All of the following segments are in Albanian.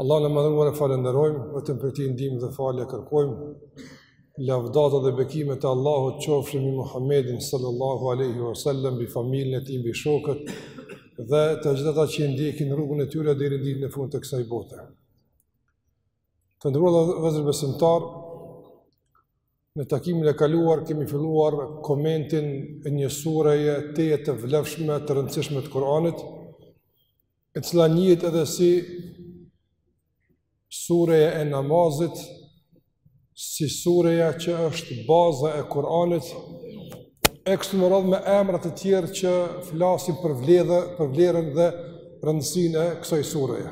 Allahun e madhëruar e falënderojmë, vetëm prej tij ndihmë dhe falje kërkojmë, lavdatat dhe bekimet e Allahut qofshin mbi Muhammedin sallallahu aleyhi wa sallam, mbi familjen e tij, mbi shokët, dhe të gjithë ata që ndjekin rrugën e tyre deri në ditën e fundit të kësaj bote. Të nderuar vëllezër besimtarë, në takimin e kaluar kemi filluar komentin e një sureje tejet të vlefshme të rëndësishme të Kur'anit, e cila njihet edhe si sureja e namazit, si sureja që është baza e Kur'anit, e kështu me radhë me emra të tjerë që flasin për vledhe, për vlerën dhe rëndësinë e kësaj sureje.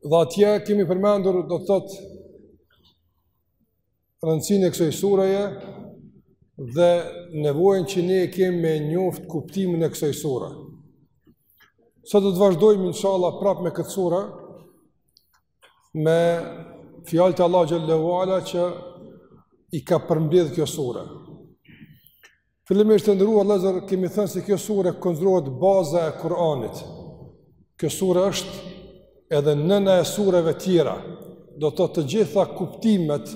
Dhe atje kemi përmendur do të thotë rëndësinë e kësaj sureje dhe nevojën që ne kemi me njoftë kuptimin e kësaj sure. Sot do të vazhdojmë inshallah prapë me këtë sure me fjalët e Allahut xhelle ue ala që i ka përmbledhë kjo sure. Fillimisht të nderuar vëllezër, kemi thënë se kjo sure konsiderohet baza e Kur'anit. Kjo sure është edhe nëna e sureve tjera. Do të thotë të gjitha kuptimet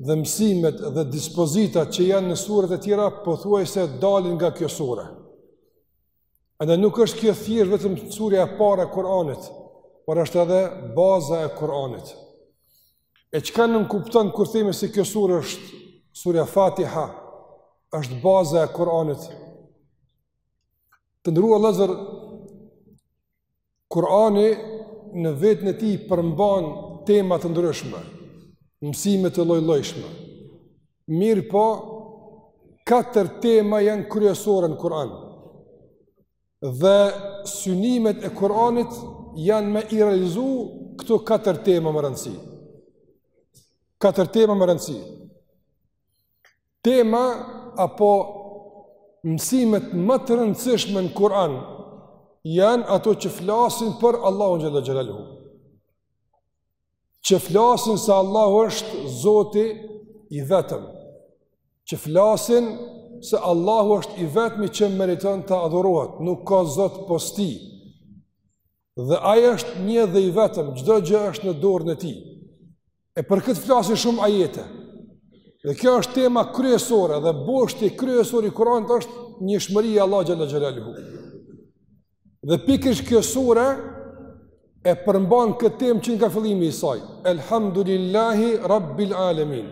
dhe mësimet dhe dispozitat që janë në suret e tjera, pothuaj se dalin nga kjo sure. Andaj nuk është kjo thjesht vetëm surja e para e Kur'anit, por është edhe baza e Kur'anit. E çka nënkupton kur themi se kjo sure është surja Fatiha, është baza e Kur'anit. Të nderuar vëllezër Kur'ani në veten e tij përmban tema të ndryshme, mësime të llojllojshme. Mirëpo, katër tema janë kryesore në Kur'an. Dhe synimet e Kur'anit janë me i realizu këto katër tema me rëndësi. Katër tema me rëndësi. Tema apo mësimet më të rëndësishme në Kur'an janë ato që flasin për Allahun xhelle xhelaluhu. që flasin se Allahu është Zoti i vetëm, që flasin se Allahu është i vetëmi që meriton të adhurohet, nuk ka Zot pos tij, dhe ai është një dhe i vetëm, çdo gjë është në dorën e tij, e për këtë flasin shumë ajete, dhe kjo është tema kryesore, dhe boshti kryesor i Kur'anit është njëshmëria e Allahut xhelle xhelaluhu. Dhe pikërisht kjo sure e përmban këtë temë që nga fillimi i saj. Elhamdulillahi Rabbil Alamin.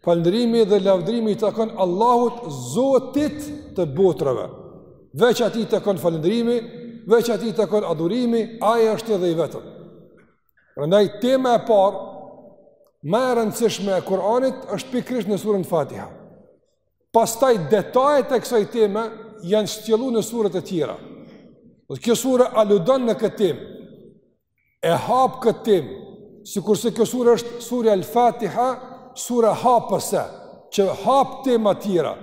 Falëndrimi dhe lavdrimi i takon Allahut, Zotit të botrave. Veç atij i takon falëndrimi, veç atij i takon adhurimi, ai është edhe i vetëm. Prandaj tema e parë më e rëndësishme e Kur'anit është pikërisht në surën Fatiha. Pastaj detajet e kësaj teme janë shtjelu në suret e tjera. Dhe kjo sure aludon në këtë temë, e hap këtë temë, sikurse kjo sure është surja al-Fatiha, sure hapëse, që hap tema tjera.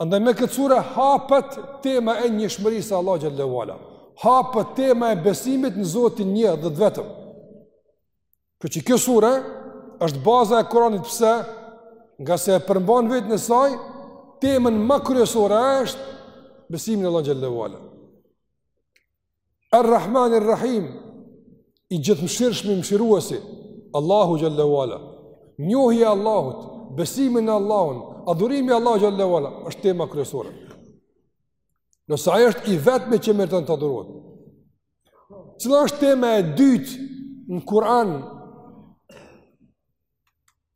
Andaj me këtë sure hapet tema e njëshmërisë së Allahut xhelle ue ala. Hapet tema e besimit në Zotin një dhe të vetëm. Kështu që kjo sure është baza e Kuranit pse ngase e përmban në veten e saj temën më kryesore është besimi në Allah xhelle ue ala. Ar-Rahman Ar-Rahim i gjithëmëshirshmi mëshiruesi Allahu xhelle ue ala. Njohja e Allahut, besimi në Allahun, adhurimi i Allahut xhelle ue ala është tema kryesore. Ngase ai është i vetmi që meriton të adurohet. Cila është tema e dytë në Kur'an?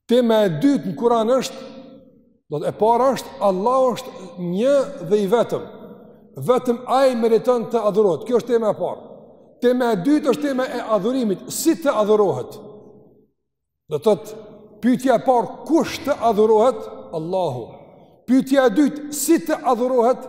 Tema e dytë në Kur'an është do të e para është Allahu është një dhe i vetëm. Vetëm ai meriton të adhurohet. Kjo është tema e parë. Tema e dytë është tema e adhurimit, si të adhurohet. Do të thotë pyetja e parë, kush të adhurohet? Allahu. Pyetja e dytë, si të adhurohet?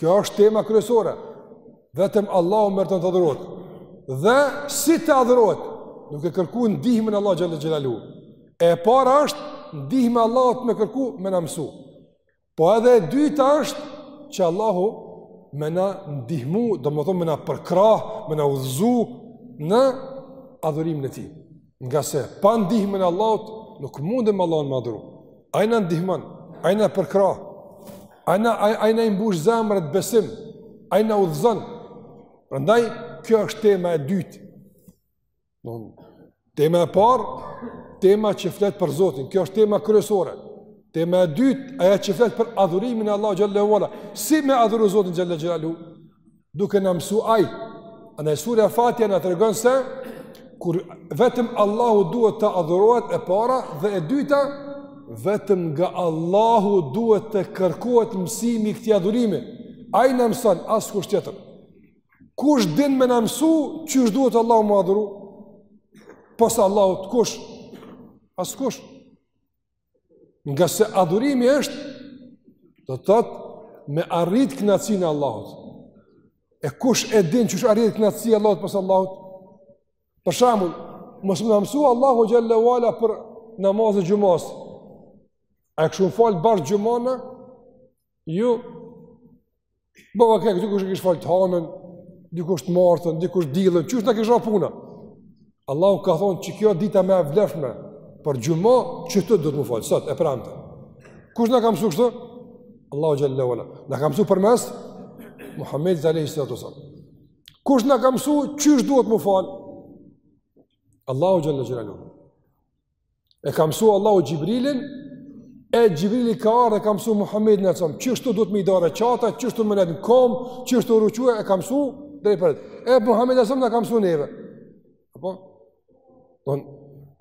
Kjo është tema kryesore. Vetëm Allahu meriton të adhurohet. Dhe si të adhurohet, duke kërku ndihmën e Allahut xhelle xhelaluhu. E para është ndihmën e Allahut me kërku me na mësu. Po edhe e dyta është që Allahu me na ndihmu, domethënë me na përkrah, me na udhëzu në adhurimin e tij. Ngase, pa ndihmën e Allahut, nuk mundem Allahun me adhuru. Ai na ndihmon, ai na përkrah, ai na, ai na i mbush zemrët besim, ai na udhëzon. Prandaj, kjo është tema e dytë. Tema e parë, tema që flet për Zotin. Kjo është tema kryesore. Tema e dytë, ajo që flet për adhurimin e Allahut xhelle ue ala. Si me adhuru Zotin xhelle xhelaluhu? Duke na mësu ai, andaj surja Fatiha na tregon se kur vetëm Allahu duhet të adhurohet e para dhe e dyta vetëm nga Allahu duhet të kërkohet mësimi i këtij adhurimi. Ai na mëson askush tjetër. Kush din me na mësu qysh duhet Allahu m'u adhuru? Pos Allahut kush? Askush. Ngase adhurimi është, do të thotë, me arrit kënaqësinë e Allahut. E kush e din qysh arrihet kënaqësia e Allahut pos Allahut? Për shembull, mos me na mësu Allahu xhele ue ala për namazin e xhumasë. A e kishim fal bashkë xhumanë? Jo, bon vaki dikush e kish fal të hanën, dikush të martën, dikush të dillën, qysh na kish ra puna? Allahu ka thonë që kjo dita ma e vlefshme për xhuma që duhet me u fal, sot, e premte. Kush na ka mësu kështu? Allahu xhele ue ala. Na ka mësu përmes Muhammedit alejhi salatu selam. Kush na ka mësu qysh duhet me u fal? Allahu xhele ue ala. E ka mësu Allahu Xhibrilin, e Xhibrili ka ardh e ka mësu Muhammedin alejhi selam, qishtu duhet me i da reqatet, qishtu me nejt në kom, qishtu rukuja, e ka mësu, drejtpërdrejt. E Muhammedi alejhi selam na ka mësu neve. Apo? Don,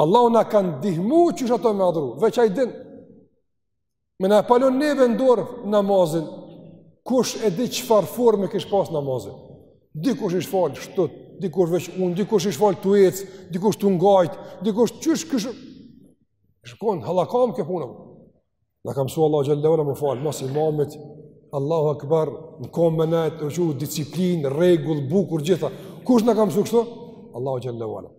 Allahu na ka ndihmu qysh Ato me adhru, veç Ai din. Me na pa lon neve n'dorë namazin, kush e di çfarë forme kish pas namazi. Dikush ish fal shtrit, dikush veç ulun, dikush ish fal tu ecë, dikush tu ngajt, dikush qysh kish... Shkon hallakam kjo punë. Na ka mësu Allahu xhele ue ala me u fal, mas imamit, Allahu Akbar, në kom me nejtë, ruku, disiplinë, rregull, bukur, gjitha. Kush na ka mësu kështu? Allahu xhele ue ala.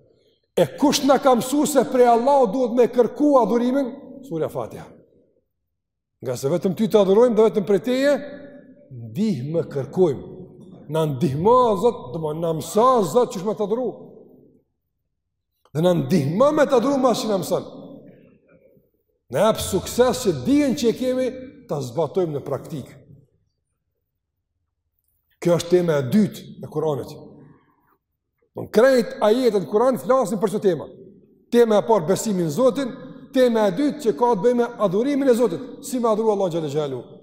E kush na ka mësu se prej Allahut duhet me kërku adhurimin? Surja Fatiha. Ngase vetëm ty të adhurojmë dhe vetëm prej teje ndihmë kërkojmë. Na ndihmo, o Zot, domethënë na mëso, Zot, qysh me të adhuru. Dhe na ndihmo me të adhuru masi që na mëson. Na jep sukses që dijen që e kemi, ta zbatojmë në praktikë. Kjo është tema e dytë e Kur'anit. Në krejt ajetet e Kur'anit flasin për këto tema. Tema e parë besimi në Zotin, tema e dytë që ka të bëjë me adhurimin e Zotit, si me adhuru Allahu xhele xhelaluhu.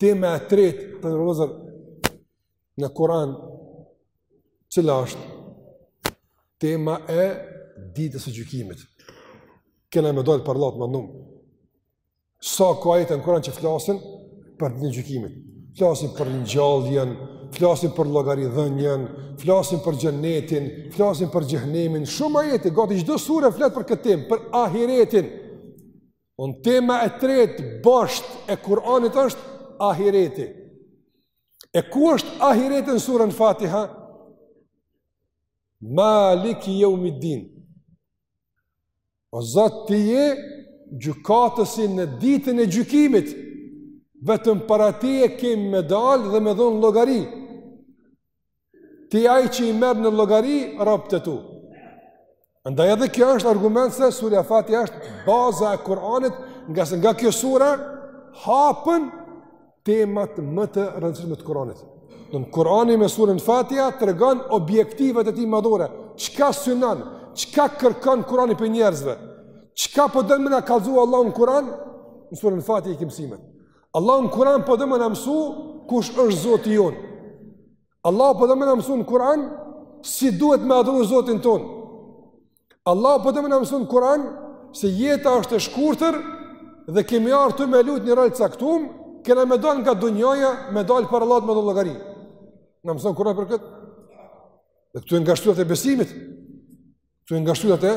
Tema e tretë stozher në Kur'an cila është, tema e ditës së gjykimit. Kena me dalë para Allahut më ndonjë. Sa ka ajete në Kur'an që flasin për ditën e gjykimit. Flasin për ngjalljen, flasin për llogaridhënien, flasin për xhenetin, flasin për xhehenemin. Shumë ajete gati çdo sure flet për këtë temë, për ahiretin. Don, tema e tretë bosht e Kur'anit është ahireti. E ku është ahireti në surën Fatiha? Maliki jeumiddin. O Zot, ti je gjykatësi në ditën e gjykimit. Vetëm para teje kemi me dal dhe me dhon llogari. Ti je ai që i merr në llogari robët e tu. Andaj edhe kjo është argument se surja Fatiha është baza e Kur'anit, nga se nga kjo sura hapën temat më të rëndësishme të Kuranit. Domethënë Kurani me surën Fatiha tregon objektivat e tij madhore, çka synon, çka kërkon Kurani prej njerëzve. Çka po don me na kallzu Allahu në Kur'an? Në surën Fatiha i ki mësimet. Allahu në Kur'an po don me na mësu kush është Zoti jon. Allahu po don me na mësu në Kur'an si duhet me adhuru Zotin ton. Allahu po don me na mësu në Kur'an se jeta është e shkurtër dhe kemi ardh këtu me lujt një rol të caktum, kena me dalë nga dunjaja, me dalë para Allahut me dhon llogari. Na mëson Kur'ani për këtë? Dhe kjo është nga shartet e besimit. Kjo është nga shartet e,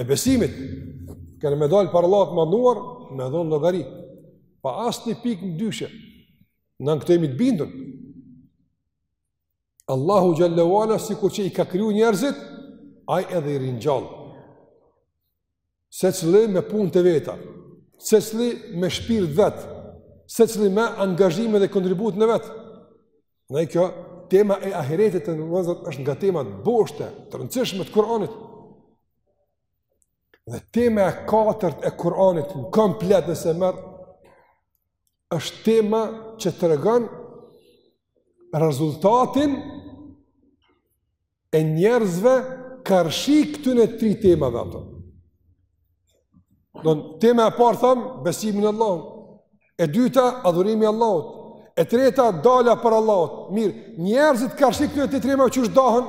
e besimit. Kena me dalë para Allahut me duar, me dhon llogari. Pa asnjë pikë dyshimi, në në këtë jemi të bindun. Allahu Xhelle ue ala sikur që i ka kriju njerëzit, ai edhe i ringjall. Secili me punët e veta, secili me shpirt të vet, secili me angazhime dhe kontributin e vet. Andaj kjo, tema e ahiretit të nderuar vëllezër është nga temat boshte, të rëndësishme të Kuranit. Dhe tema e katërt e Kuranit, në komplet nëse e merr, është tema që tregon rezultatin e njerëzve karshi këtyne tri temave ato. Domethënë, tema e parë thamë, besimi në Allahun. E dyta, adhurimi i Allahut. E treta, dalja para Allahut. Mirë, njerëzit karshi këtyne tri temave qysh dahen?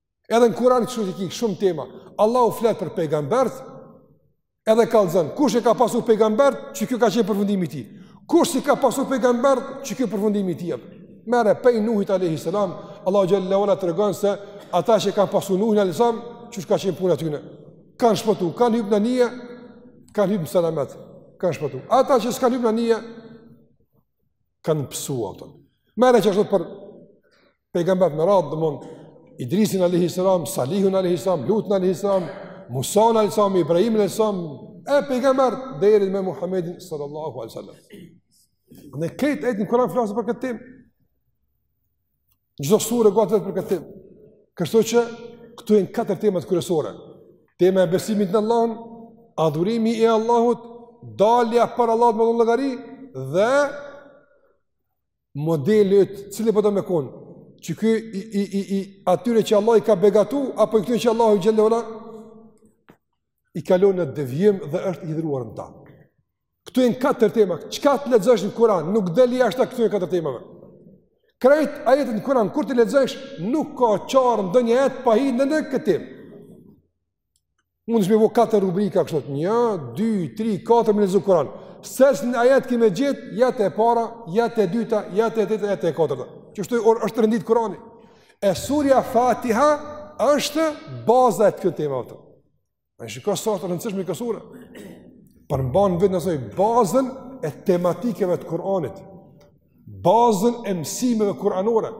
Edhe në Kur'an kështu që ki shumë tema. Allahu flet për pejgambert, edhe kallzon. Kush i ka pasu pejgambert, çka ka qenë përfundimi i tij. Kush s'i ka pasu pejgambert, çka u kon përfundimi i tij. Merre pej Nuhit alejhi selam, Allahu xhelle ue ala tregon se ata që e kanë pasu Nuhin alejhi selam, qysh ka qenë puna e tyne. Kan shpëtu, kan hyrë në anije, kan hyrë në selamet. Kan shpëtu. Ata që s'kan hyrë në anije, kanë pësu ata. Merre qashtu për pejgamberët me radhë, domethon, Idrisin a.s., Salihun a.s., Lutën a.s., Musan a.s., Ibrahimin a.s., e pejgamberët deri me Muhammedin sallallahu a.s. Ne këto ajete në Kuran flasin për këtë temë, Çdo sure ka të veten prej këtë temë. Kështu që këtu janë katër temat kryesore. Tema e besimit në Allahun, adhurimi i Allahut, dalja para Allahut me llogari dhe modeli cili po ta mëkon. Që ky i i i i atyre që Allah i ka begatu apo i këtyre që Allahu xhelle ue ala i ka lon në devijim dhe është i hidhëruar në ta. Këtu janë katër tema. Çka të lexosh në Kur'an? Nuk del jashta këtyre katër temave. Krejt ajetet në Kur'an kur të lexosh, nuk ka qare ndonjë ajet pa hi në këtë temë. Mundesh me bo katër rubrika kështu. 1 2 3 4 me lexu Kur'an. Secilin ajet ki me gjet, ja te para, ja te dyta, ja te treta, ja te katërta. Qështu është rendit Kur'ani. E surja Fatiha është baza e këtyre temave. A i shiko sa është e rëndësishme kjo sure. Përmban vetë në soj, bazën e tematikeve të Kur'anit, bazën e mësimeve Kur'anore,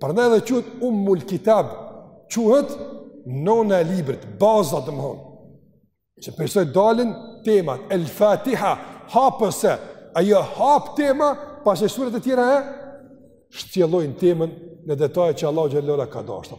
prandaj edhe quhet ummul kitab, quhet nona e librit, baza domethonë. Që prej soj dalin temat, el fatiha, hapëse, ajo hapë tema, mas'e suret e tjera e shtjellojnë temën në detaje që Allahu xhelle ue ala ka dashtë.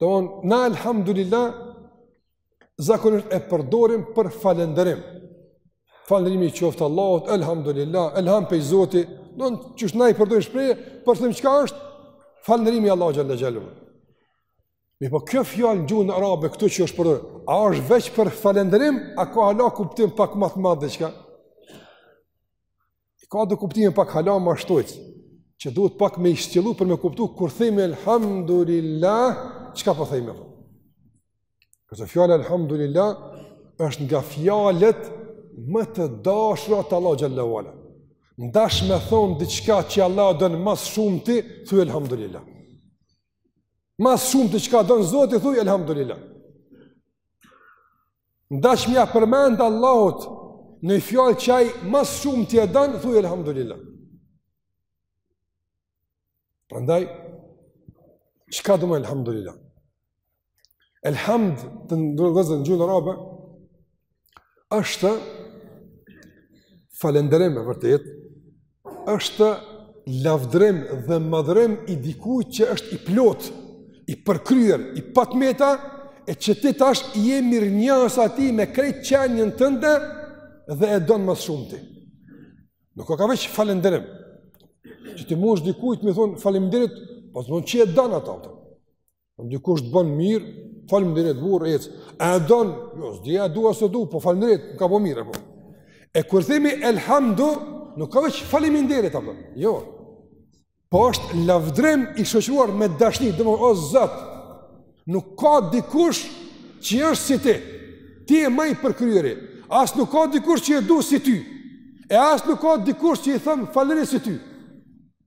Domethonë na alhamdulillah zakonisht e përdorim për falënderim. Falënderimi i qoftë Allahut, alhamdulillah, elham prej Zoti, domethonë qysh na i përdorim shprehje për atë çka është falënderimi Allahut xhelle ue ala. Mirëpo kjo fjalë në gjuhën arabe këtu që është përdorur, a është veç për falënderim, a ka hala kuptim pak më të madh diçka? Ka dhe kuptime pak hala ma shumë, që duhet pak me i shtjellu për me kuptu, kur thejme elhamdulillah, çka po thejme? Kjo fjalë elhamdulillah, është nga fjalët më të dashra te Allahu xhelle ue ala. N'dash me thonë diçka që Allahu don ma s'shumti, thuj elhamdulillah. Ma s'shumti çka don Zoti, thuj elhamdulillah. N'dash m'ja përmend Allahut një fjalë që ai ma s'shumti e don, thuj elhamdulillah. Prandaj çka do me elhamdulillah. Elhamd të ndërgozën në gjuhën arabe është falënderim e vërtetë, është lavdrim dhe madhrim i dikujt që është i plotë, i përkryer, i pa të meta, e që ti tash i je mirënjohës atij me krejt qenjën tënde dhe e don ma s'shumti. Nuk koka veç falenderim, që ti mundesh dikujt me thonë faleminderit, po s'domethon që e don ato. Nëse të bën mirë, faleminderit burrë, e a e don, jo, s'e di a e du a s'e du, po faleminderit, më ka bo mirë, e po. E kur themi elhamdu, nuk ka veç faleminderit, apo, jo. Po është lavdërim i shoqëruar me dashni, dhe më o Zot, nuk ka dikush që është si ti, ti je ma i përkryeri, as nuk ka dikush që e du si ty, e as nuk ka dikush që i them faleminderit si ty.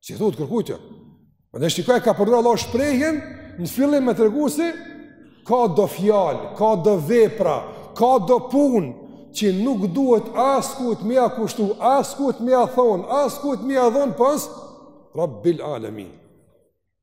S'i thuhet kërkujt, jo. Edhe shiko, e ka përdorur Allahu shprehjen në fillim me tregu se ka do fjalë, ka do vepra, ka do punë që nuk duhet askujt me ia kushtu, askujt me ia thon, askujt me ia dhon pos Rabbil Alamin.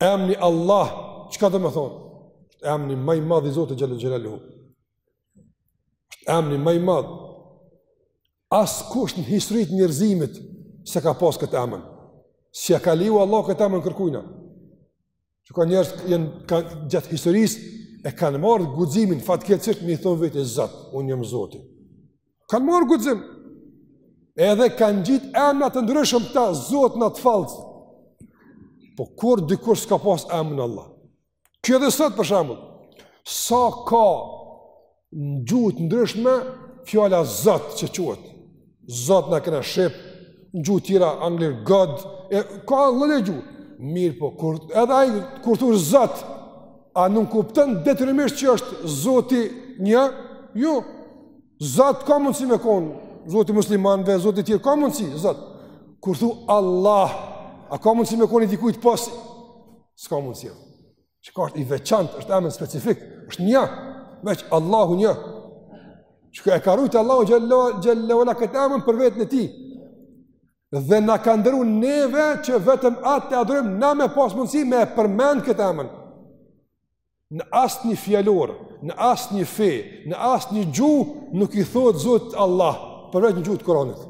Emni Allah, çka domethonë? Emni ma i madh i Zotit Xhel-le Xhelaluhu. Emni ma i madh. Askush në histori të njerëzimit s'e ka pas këtë emën. S'ia ka leju Allahu këtë emën kërkujna. Që ka njerëz janë kon, gjatë historisë e kanë marrë guximin fatkeqësisht me i thonë veti Zot, unë jam Zoti. Kanë marrë guxim. Edhe kanë ngjit emna të ndryshëm këta, zotnat fals. Po kurrë dikush s'ka pas emën Allah. Kjo edhe sot për shembull. Sa ka në gjuhë të ndryshme, fjala Zot që quhet. Zot na kena shqip, në gjuhë tjera anglisht God, e ka lloj-lloj gjuhë. Mirëpo, kur, edhe ai kur thu Zot, a nënkupton detyrimisht që është Zoti një? Jo, Zot ka mundësi me kon, Zoti i muslimanëve, Zoti tjerë ka mundësi, Zot. Kur thu Allah, a ka mundësi me kon i dikujt pos? S'ka mundësi. Që ka i veçantë, është emër specifik, është një, veç Allahu një. Që ka e ka rujt Allahu xhel-le ve ala këtë emën për veten e tij. Dhe na ka ndëru neve që vetëm atë e adhurojmë, na me pas mundësi me e përmend këtë emën. Në asnjë fjalor, në asnjë fe, në asnjë gjuhë, nuk i thotë Zotit Allah, përveç në gjuhë të Kuranit.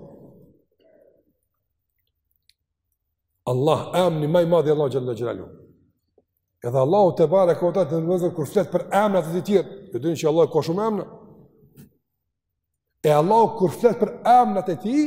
Allah, emni ma i madh i Allahut xhel-le xhelaluhu. Edhe Allahu tebareke ve teala, vëllezër, kur flet për emnat e tjerë, e dini që Allahu ka shumë emna. E Allahu kur flet për emnat e tij,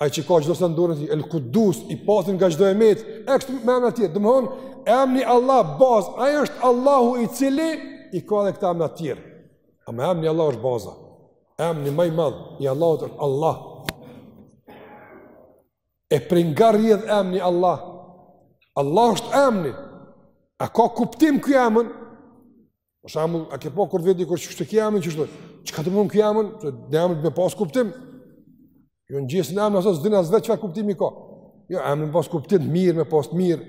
Ai që ka çdo send n'dorë të tij, El Kudus i pastër nga çdo e metë, e kështu me emna tjerë, domethon emri Allah bazë, ai është Allahu i cili i ka edhe këta emra të tjerë. Ama emri Allah është baza. Emri më i madh i Allahut është Allah. E prej nga rrjedh emri Allah? Allah është emri. A ka kuptim ky emër? Për shembull, a ke pa kur vet dikush çka është ky emën që thotë, çka do me thonë ky emën? Do emni me pas kuptim. Jo një emën aso s'din as vetë çfarë kuptimi ka. Jo, emni me pas kuptim mirë, me pas mirë.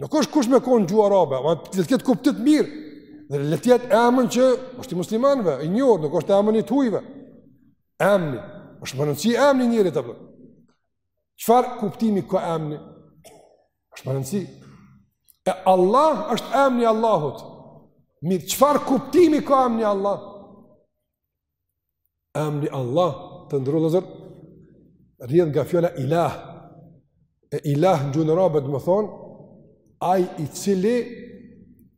Nuk është kusht me konë n'gjuhë arabe, ama të ketë kuptim mirë. Dhe le të jetë emën që është i muslimanëve, i njohur, nuk është emën i tujve. Emni, është me rëndësi emni i njeriut pra. Çfarë kuptimi ka emni? është me rëndësi. E Allah është emni i Allahut. Mirë, çfarë kuptimi ka emni Allah? Emni Allah, të nderuar vllezër, rrjedh nga fjolla ilah. E ilah në gjuhën arabe domethonë ai i cili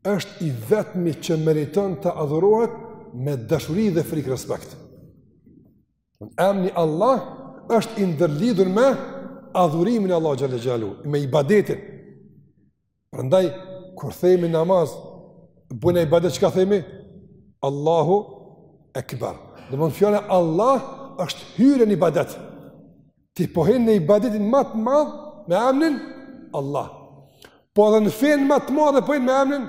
është i vetmi që meriton të adhurohet me dashuri dhe frikë respekt. Emni Allah është i ndërlidhur me adhurimin e Allahut xhel-le xhelaluhu, me ibadetin. Prandaj kur t'hymi n'namaz, bojna ibadet çka themi? Allahu Ekber. Domethonë fjala Allah është hyrje n'ibadet. Ti po hin në ibadetin ma të madh me emnin Allah. Po edhe në fenë ma të madhe po hin me emnin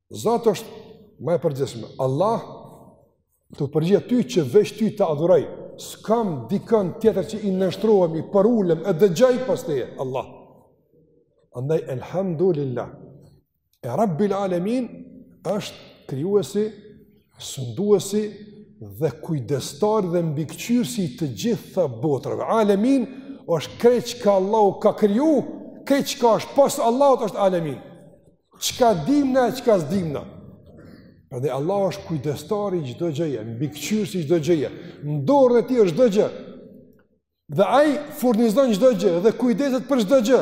Zot është ma e përgjithshme. Allah t'u përgjigja ty që veç ty të adhuroj. S'kam dikon tjetër që i nënshtrohem, i përulem e dëgjoj pos teje, Allah. Andaj elhamdulillah. E Rabbil Alamin është krijuesi, sunduesi dhe kujdestari dhe mbikëqyrësi i të gjitha botërave. Alamin është krejt çka Allahu ka kriju, krejt çka është pos Allahut është Alamin. çka dimë na e çka s'dimë na. Prandaj Allah është kujdestari i çdo gjëje, mbikëqyrësi i çdo gjëje. Në dorën e tij është çdo gjë. Dhe ai furnizon çdo gjë dhe kujdeset për çdo gjë.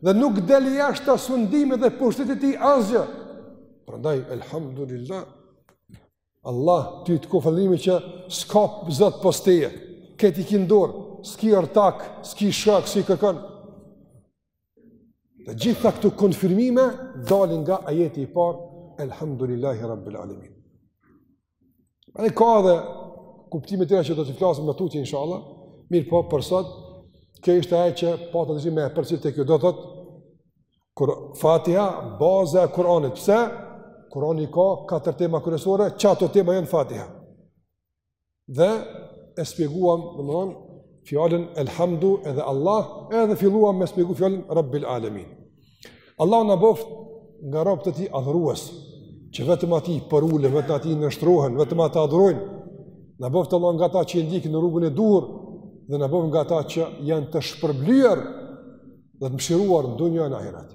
Dhe nuk del jashtë sundimit dhe pushtetit të tij asgjë. Prandaj elhamdulillah Allah ty të koftë falënderimi që s'ka zot pos teje. Krejt i ki n'dorë, s'ki ortak, s'ki shok, s'ki kërkon. Të gjitha këto konfirmime dalin nga ajeti i parë, Elhamdulillahi Rabbil Alemin. Edhe ka dhe kuptime tjera që do t'i flasim në tutje, inshallah, mirëpo për sot, kjo ishte ajo që pata me e përcjellë, çka do t'thotë kur Fatiha, baza e Kur'anit, pse? Kur'ani i ka katër tema kryesore, qato tema janë n'Fatiha. Dhe e spjeguam, dhe domethënë, fjalën Elhamdu edhe Allah, edhe filluam me spjegu fjalën Rabbil Alemin. Allahu na boftë nga robë të tij adhurues, që vetëm atij përulen, vetëm atij nënshtrohen, vetëm atë adhurojnë, na boftë Allahu nga ata që i ndjekin në rrugën e duhur, dhe na boftë nga ata që janë të shpërblyer dhe të mshiruar në dunja e në ahiret.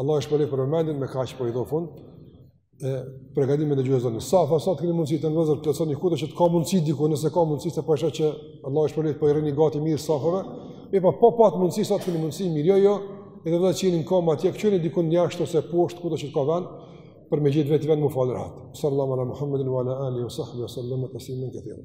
Allahu ju shpërbleftë për vëmendjen me ka që për po i do fund, e përgatitjen e gjëzën. Safat sa të keni mundësi të do të thotë kudo që të ka mundësi diku nëse ka mundësi të pasha që Allahu ju shpërbleftë po i rëni gati mirë safat. Mi pa po pat mundësi sa të keni mundësi mirë jo jo. E do të thotë jeni në koma atje këtu në diku në jashtë ose poshtë kudo që ka vend për me gjetë vetë vend m'u falë rahat. Sallallahu ala Muhammedin wa ala alihi wa sahbihi wa sallam tasliman kathira.